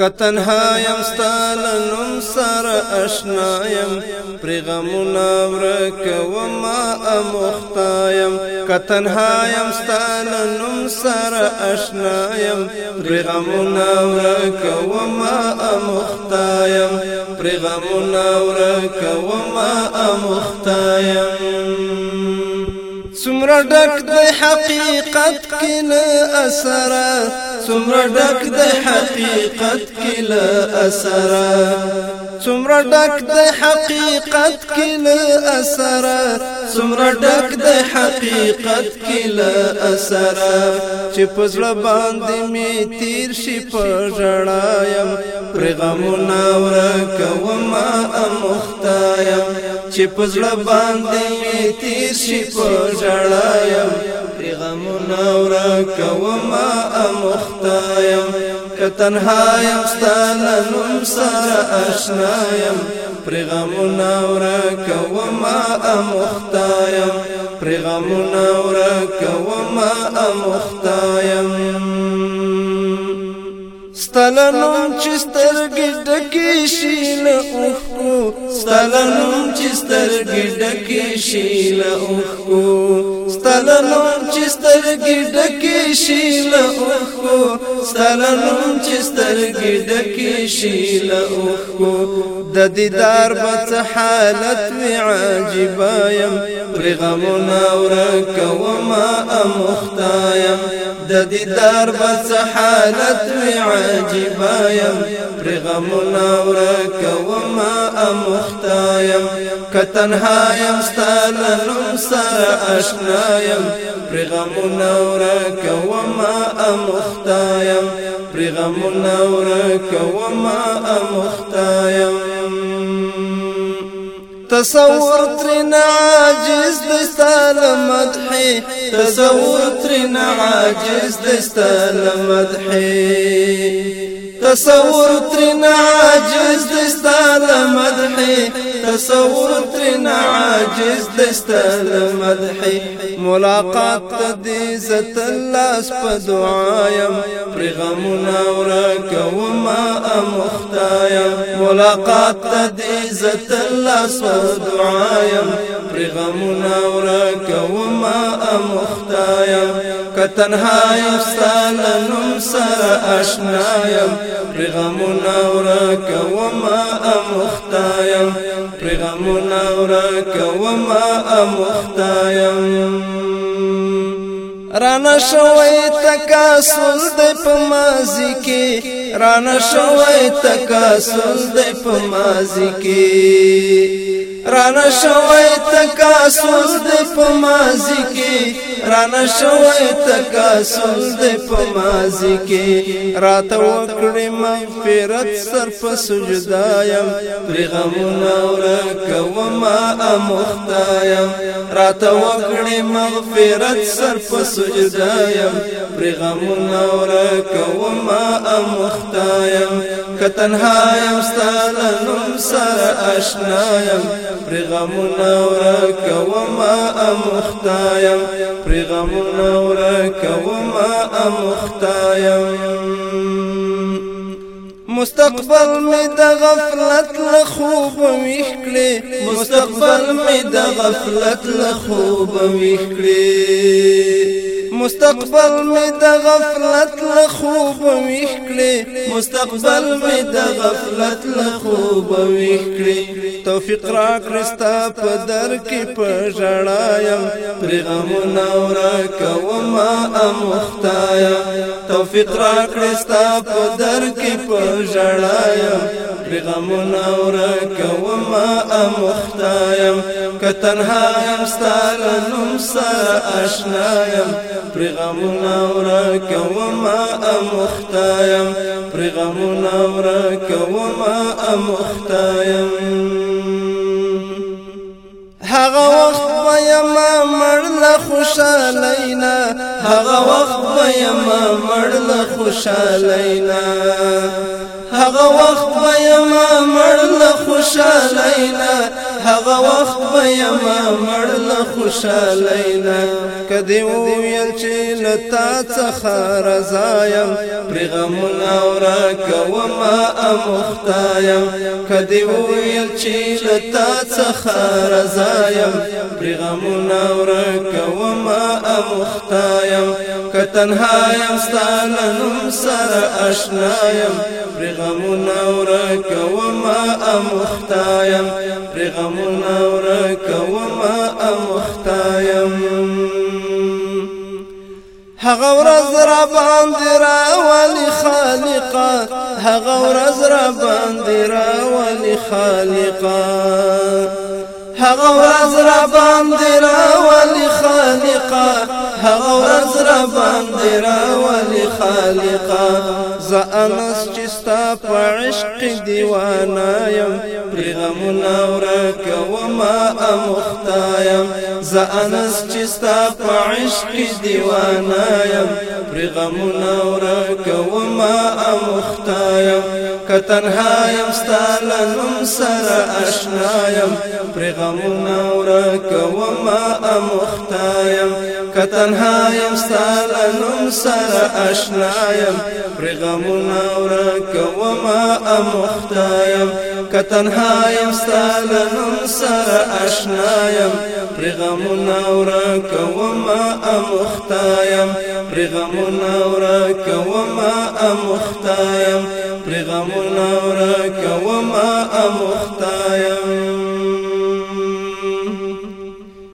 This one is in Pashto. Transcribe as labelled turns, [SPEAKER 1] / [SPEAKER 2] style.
[SPEAKER 1] کتنها یم ستاننم سر اشنا یم پری غمونا ورک و ما امختا یم کتنها یم ستاننم سر اشنا یم پری غمونا ورک و ما امختا یم پری غمونا ورک و ما امختا یم سمر ډک د حقیقت کله اثره څومره ډک د حقیقت کې له اثره څومره ډک د حقیقت کې له اثره څومره ډک د حقیقت کې له اثره چې پزړه باندې می تیر شي په ژړایم پر غمونه ورکوم ما امختایم چې پزړه باندې می تیر شي په ژړایم پیغامونه ورا کوم امختایم که تنهایم ستانه نوم سره آشنایم پیغامونه ورا کوم امختایم پیغامونه ورا کوم امختایم ستلنم چې سترګې ډکې شي له اوخو ستلنم چې سترګې ډکې شي له اوخو ستلنم چې سترګې ډکې شي له اوخو ستلنم چې سترګې ډکې شي له اوخو د دیدار بچ حالت وی عجیبایم پر غمونه ورکوما امختایم د دیدار بس حالت وی عجیبایم پر غمنا ورک و ما امختایم کتنهایم ستلنم سر اشنایم پر غمنا ورک و ما امختایم پر غمنا ورک و ما امختایم تصور ترنا عاجز دستال مدحی تصور ترنا عاجز دستال مدحی تصور ترنا تصور ترین عاجز دستل مدحی ملاقات تدی زتل لاس په دعایم پرغمنا ورک و ملاقات تدی زتل لاس په پر غمونا ورکوما امختایم که تنهایم سالنم سر اشنایم پر غمونا ورکوما امختایم پر غمونا ورکوما امختایم رانا شوی تکاسل د پمازی کی رانا شوی تکاسل د پمازی کی رانا شوی تکاسل د پمازی کی رانا شوی تکاسل د پمازی کی رات وکړی مغفرت سر په سجدایم پرغمنا ورکو ما امختایم رات وکړی مغفرت سر په سجدایم پرغمنا ورکو ما امختایم کتنهایم ستاله نوم سره اشنایم پر غمونه ورکوما ام خدایم پر غمونه ورکوما ام خدایم مستقبل می د غفلت له خوب ویخړي مستقبل می د غفلت له خوب ویخړي مستقبل می د غفلت له خوب ویخړي مستقبل می د غفلت له خوب ویخړي توفیق را کرستا په در کې پژړایم پر غم نورا کوم امختایا توفیق را کرستا په در کې پژړایم پر غم نورا کوم امختایم که تنها یم ستار نوم سره آشنایم پر غم نورا کوم امختایم پر غم نورا کوم امختایم هغه وخت به یم مړله خوشالینا هغه وخت به یم مړله خوشالینا هغه وخت به یم مړله خوشالینا هغه وخت به یم مړ نه خوشاله نه کدی ویل چې لتا څخه رضا یم پیغام او را کوم امختایم کدی ویل چې لتا څخه رضا یم پیغام او را کوم امختایم کتنها یم ستانم سر اشنایم پیغام او را کوم امختایم غمنا ورك وما مختایم هغه ورځ را باندې را ولي خالقا هغه ورځ را باندې را ولي خالقا هغه ورځ را باندې را ولي خالقا هغه ورځ را باندې را ولي خالقا ز انس چستا په عشق دیوانا يم پر غمنا ورک و ما امختایم ز انس چستا په عشق دیوانا يم پر غمنا ورک و ما امختایم کتنها يم ستلنم سر اشنایم پر غمنا ورک و ما امختایم کتنها یم ستالنم سر اشنایم پرغمنا ورکو ما امختایم کتنها یم ستالنم سر اشنایم پرغمنا ورکو ما امختایم پرغمنا ورکو ما امختایم پرغمنا ورکو ما